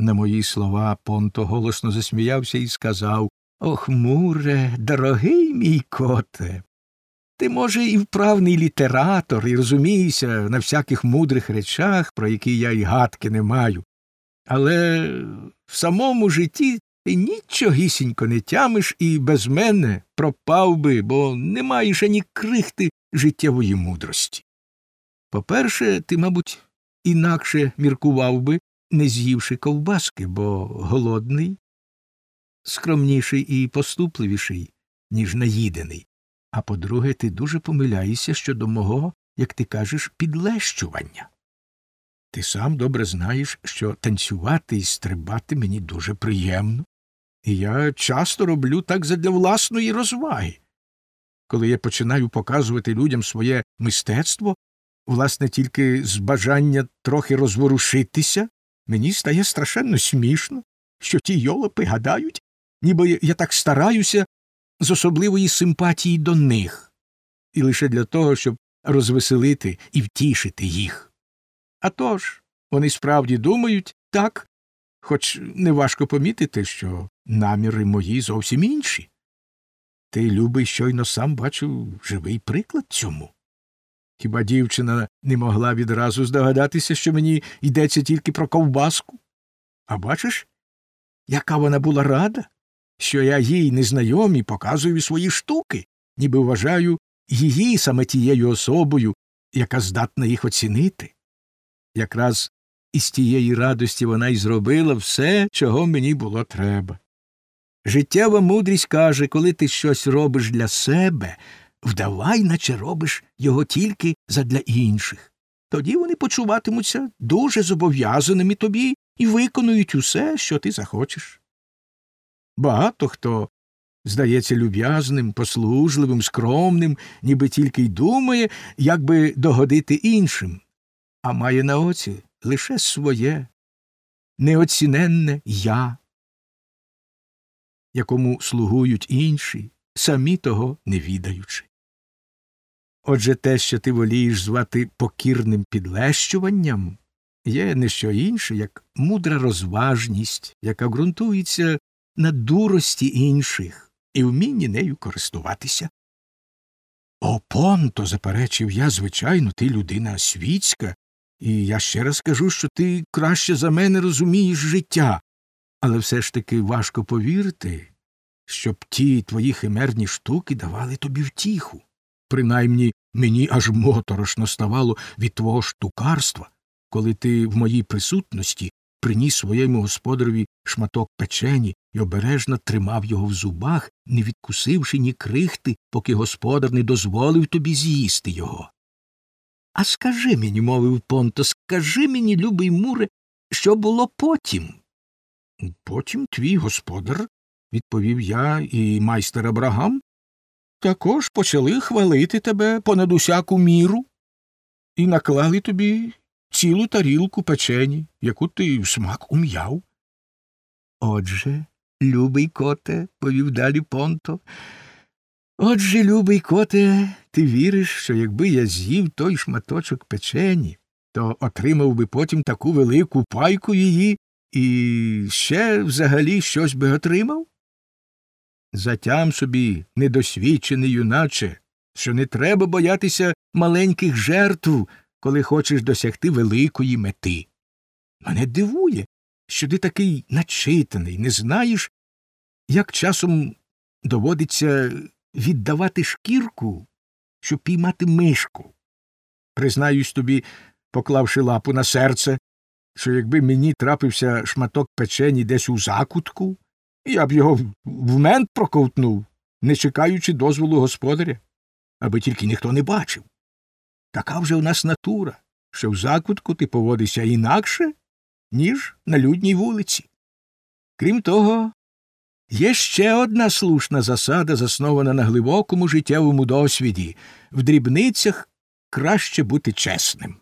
На мої слова Понто голосно засміявся і сказав Ох, муре, дорогий мій коте. Ти, може, і вправний літератор, і розумієшся на всяких мудрих речах, про які я й гадки не маю. Але в самому житті ти нічогісінько не тямиш і без мене пропав би, бо не маєш ані крихти життєвої мудрості. По перше, ти, мабуть, інакше міркував би, не з'ївши ковбаски, бо голодний, скромніший і поступливіший, ніж наїдений. А по друге, ти дуже помиляєшся щодо мого, як ти кажеш, підлещування. Ти сам добре знаєш, що танцювати і стрибати мені дуже приємно, і я часто роблю так задля власної розваги. Коли я починаю показувати людям своє мистецтво, власне, тільки з бажання трохи розворушитися, мені стає страшенно смішно, що ті йолопи гадають, ніби я так стараюся з особливої симпатії до них, і лише для того, щоб розвеселити і втішити їх. А тож, вони справді думають так, хоч неважко помітити, що наміри мої зовсім інші. Ти, любий, щойно сам бачив живий приклад цьому. Хіба дівчина не могла відразу здогадатися, що мені йдеться тільки про ковбаску? А бачиш, яка вона була рада, що я їй незнайомі показую свої штуки, ніби вважаю її саме тією особою, яка здатна їх оцінити. Якраз із тієї радості вона й зробила все, чого мені було треба. Життєва мудрість каже, коли ти щось робиш для себе, вдавай, наче робиш його тільки задля інших. Тоді вони почуватимуться дуже зобов'язаними тобі і виконують усе, що ти захочеш. Багато хто здається люб'язним, послужливим, скромним, ніби тільки й думає, як би догодити іншим, а має на оці лише своє, неоціненне я, якому слугують інші, самі того не відаючи. Отже те, що ти волієш звати покірним підлещуванням, є не що інше, як мудра розважність, яка ґрунтується на дурості інших і вмінні нею користуватися. О, понто, заперечив я, звичайно, ти людина світська, і я ще раз кажу, що ти краще за мене розумієш життя, але все ж таки важко повірити, щоб ті твої химерні штуки давали тобі втіху. Принаймні мені аж моторошно ставало від твого штукарства, коли ти в моїй присутності приніс своєму господареві шматок печені і обережно тримав його в зубах, не відкусивши ні крихти, поки господар не дозволив тобі з'їсти його. А скажи мені, мовив Понто, скажи мені, любий муре, що було потім? Потім твій господар, відповів я і майстер Абрагам, також почали хвалити тебе понад усяку міру і наклали тобі цілу тарілку печені, яку ти в смак ум'яв. Отже, любий коте, повів далі Понто. Отже, любий коте, ти віриш, що якби я з'їв той шматочок печені, то отримав би потім таку велику пайку її і ще взагалі щось би отримав? Затям собі, недосвідчений юначе, що не треба боятися маленьких жертв, коли хочеш досягти великої мети. Мене дивує, що ти такий начитаний, не знаєш, як часом доводиться віддавати шкірку, щоб піймати мишку. Признаюсь тобі, поклавши лапу на серце, що якби мені трапився шматок печені десь у закутку, я б його в мент проковтнув, не чекаючи дозволу господаря, аби тільки ніхто не бачив. Така вже у нас натура, що в закутку ти поводишся інакше, ніж на людній вулиці. Крім того, є ще одна слушна засада, заснована на глибокому життєвому досвіді в дрібницях краще бути чесним.